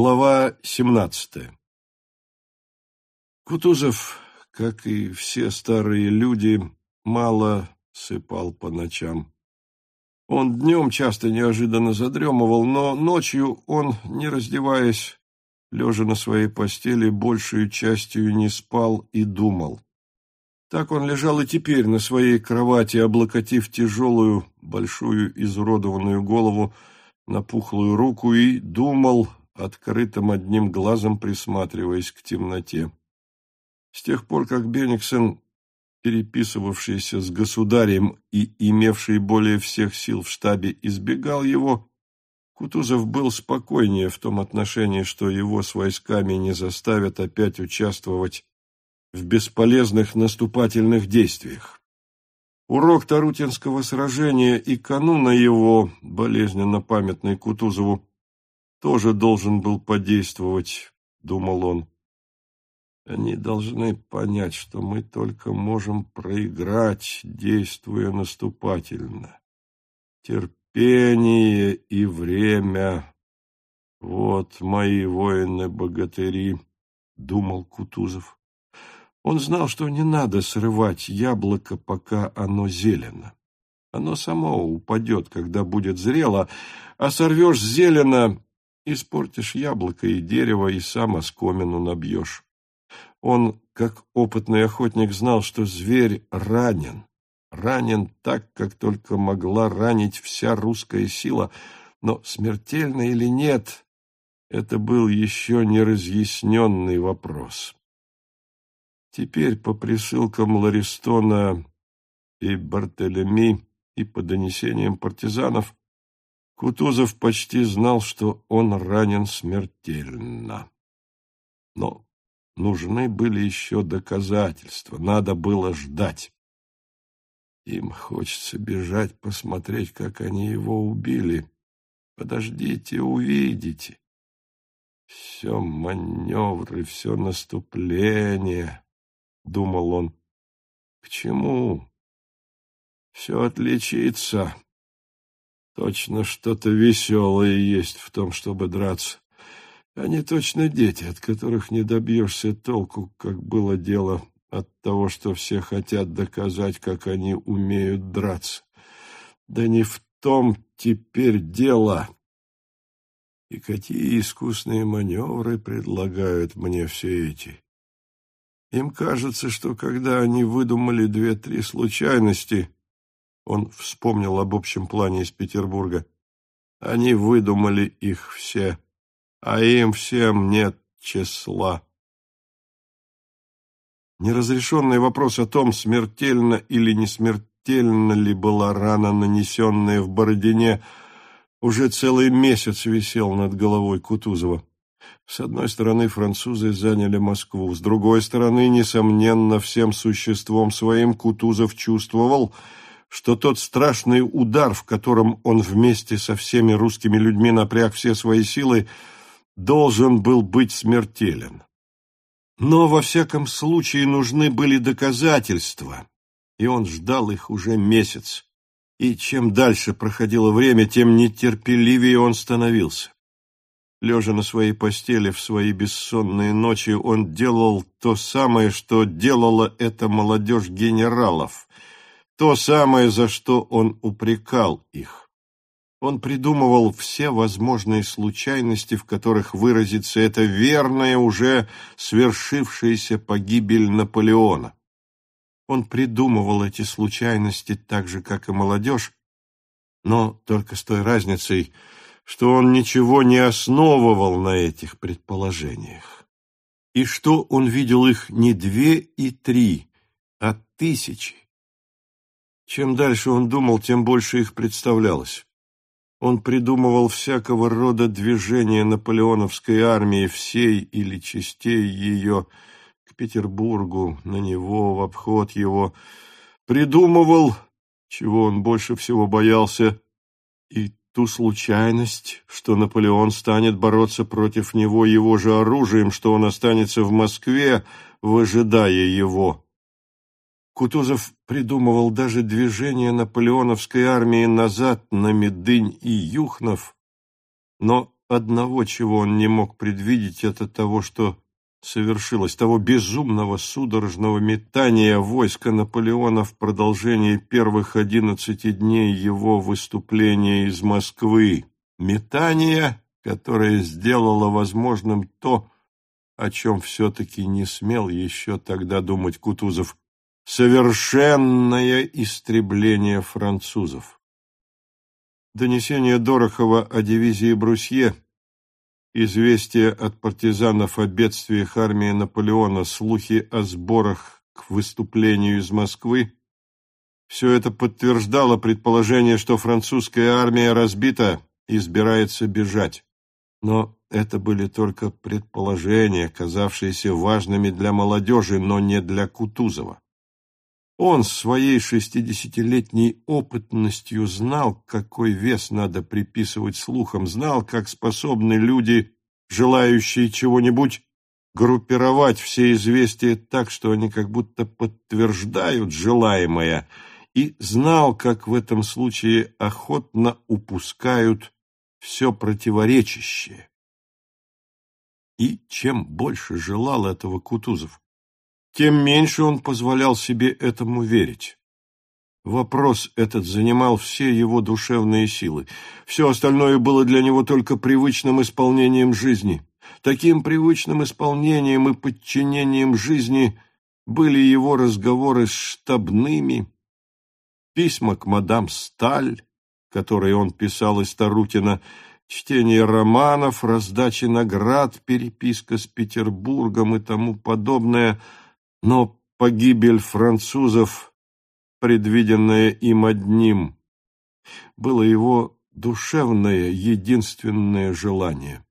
Глава 17 Кутузов, как и все старые люди, мало сыпал по ночам. Он днем часто неожиданно задремывал, но ночью он, не раздеваясь, лежа на своей постели, большую частью не спал и думал. Так он лежал и теперь на своей кровати, облокотив тяжелую, большую, изуродованную голову на пухлую руку и думал, открытым одним глазом присматриваясь к темноте. С тех пор, как Бениксон, переписывавшийся с государем и имевший более всех сил в штабе, избегал его, Кутузов был спокойнее в том отношении, что его с войсками не заставят опять участвовать в бесполезных наступательных действиях. Урок Тарутинского сражения и кануна его, болезненно памятный Кутузову, тоже должен был подействовать, думал он. Они должны понять, что мы только можем проиграть, действуя наступательно. Терпение и время — вот мои воины-богатыри, — думал Кутузов. Он знал, что не надо срывать яблоко, пока оно зелено. Оно само упадет, когда будет зрело, а сорвешь зелено Испортишь яблоко и дерево, и сам оскомину набьешь. Он, как опытный охотник, знал, что зверь ранен. Ранен так, как только могла ранить вся русская сила. Но смертельно или нет, это был еще неразъясненный вопрос. Теперь по присылкам Ларистона и Бартелеми и по донесениям партизанов Кутузов почти знал, что он ранен смертельно. Но нужны были еще доказательства, надо было ждать. Им хочется бежать, посмотреть, как они его убили. Подождите, увидите. Все маневры, все наступление, — думал он. К чему? Все отличится. Точно что-то веселое есть в том, чтобы драться. Они точно дети, от которых не добьешься толку, как было дело от того, что все хотят доказать, как они умеют драться. Да не в том теперь дело. И какие искусные маневры предлагают мне все эти. Им кажется, что когда они выдумали две-три случайности, он вспомнил об общем плане из Петербурга. Они выдумали их все, а им всем нет числа. Неразрешенный вопрос о том, смертельно или не смертельно ли была рана, нанесенная в Бородине, уже целый месяц висел над головой Кутузова. С одной стороны, французы заняли Москву, с другой стороны, несомненно, всем существом своим Кутузов чувствовал – что тот страшный удар, в котором он вместе со всеми русскими людьми напряг все свои силы, должен был быть смертелен. Но во всяком случае нужны были доказательства, и он ждал их уже месяц. И чем дальше проходило время, тем нетерпеливее он становился. Лежа на своей постели в свои бессонные ночи, он делал то самое, что делала эта молодежь генералов, то самое, за что он упрекал их. Он придумывал все возможные случайности, в которых выразится эта верная, уже свершившаяся погибель Наполеона. Он придумывал эти случайности так же, как и молодежь, но только с той разницей, что он ничего не основывал на этих предположениях. И что он видел их не две и три, а тысячи. Чем дальше он думал, тем больше их представлялось. Он придумывал всякого рода движения наполеоновской армии, всей или частей ее, к Петербургу, на него, в обход его. Придумывал, чего он больше всего боялся, и ту случайность, что Наполеон станет бороться против него его же оружием, что он останется в Москве, выжидая его. Кутузов придумывал даже движение наполеоновской армии назад на Медынь и Юхнов, но одного, чего он не мог предвидеть, это того, что совершилось, того безумного судорожного метания войска Наполеона в продолжении первых одиннадцати дней его выступления из Москвы. Метание, которое сделало возможным то, о чем все-таки не смел еще тогда думать Кутузов, совершенное истребление французов. Донесение Дорохова о дивизии Брусье, известие от партизанов о бедствиях армии Наполеона, слухи о сборах к выступлению из Москвы – все это подтверждало предположение, что французская армия разбита и собирается бежать. Но это были только предположения, казавшиеся важными для молодежи, но не для Кутузова. Он своей шестидесятилетней опытностью знал, какой вес надо приписывать слухам, знал, как способны люди, желающие чего-нибудь, группировать все известия так, что они как будто подтверждают желаемое, и знал, как в этом случае охотно упускают все противоречащее. И чем больше желал этого Кутузов, тем меньше он позволял себе этому верить. Вопрос этот занимал все его душевные силы. Все остальное было для него только привычным исполнением жизни. Таким привычным исполнением и подчинением жизни были его разговоры с штабными, письма к мадам Сталь, которые он писал из Тарутина, чтение романов, раздача наград, переписка с Петербургом и тому подобное – но погибель французов, предвиденная им одним, было его душевное единственное желание.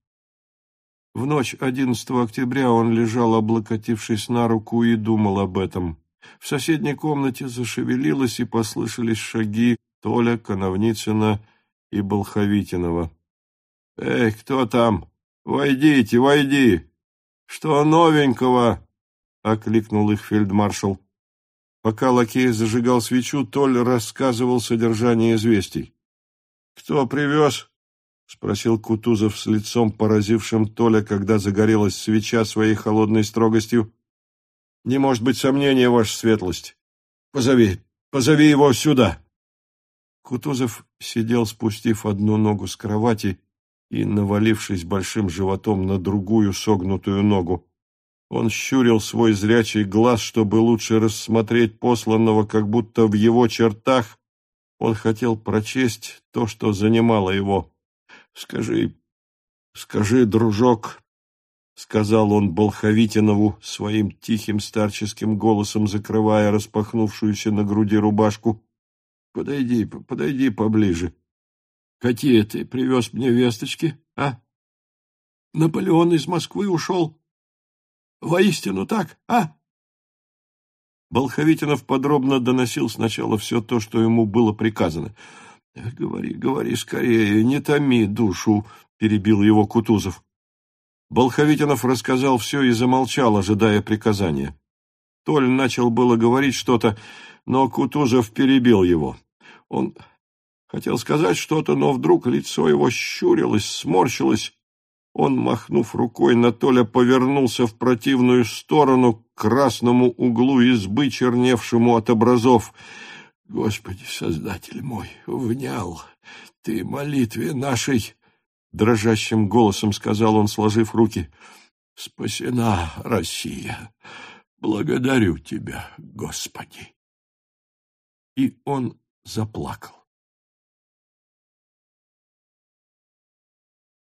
В ночь 11 октября он лежал, облокотившись на руку, и думал об этом. В соседней комнате зашевелилось, и послышались шаги Толя, Коновницына и Болховитинова. «Эй, кто там? Войдите, войди! Что новенького?» Окликнул их фельдмаршал. Пока лакей зажигал свечу, Толь рассказывал содержание известий. «Кто привез?» — спросил Кутузов с лицом, поразившим Толя, когда загорелась свеча своей холодной строгостью. «Не может быть сомнения, ваша светлость. Позови, позови его сюда!» Кутузов сидел, спустив одну ногу с кровати и навалившись большим животом на другую согнутую ногу. Он щурил свой зрячий глаз, чтобы лучше рассмотреть посланного, как будто в его чертах он хотел прочесть то, что занимало его. «Скажи, скажи, дружок», — сказал он Болховитинову своим тихим старческим голосом, закрывая распахнувшуюся на груди рубашку. «Подойди, подойди поближе. Какие ты привез мне весточки, а? Наполеон из Москвы ушел?» Воистину так, а? Болховитинов подробно доносил сначала все то, что ему было приказано. — Говори, говори скорее, не томи душу, — перебил его Кутузов. Болховитинов рассказал все и замолчал, ожидая приказания. Толь начал было говорить что-то, но Кутузов перебил его. Он хотел сказать что-то, но вдруг лицо его щурилось, сморщилось, он, махнув рукой, на Толя повернулся в противную сторону к красному углу избы, черневшему от образов. «Господи, Создатель мой, внял ты молитве нашей!» Дрожащим голосом сказал он, сложив руки. «Спасена Россия! Благодарю тебя, Господи!» И он заплакал.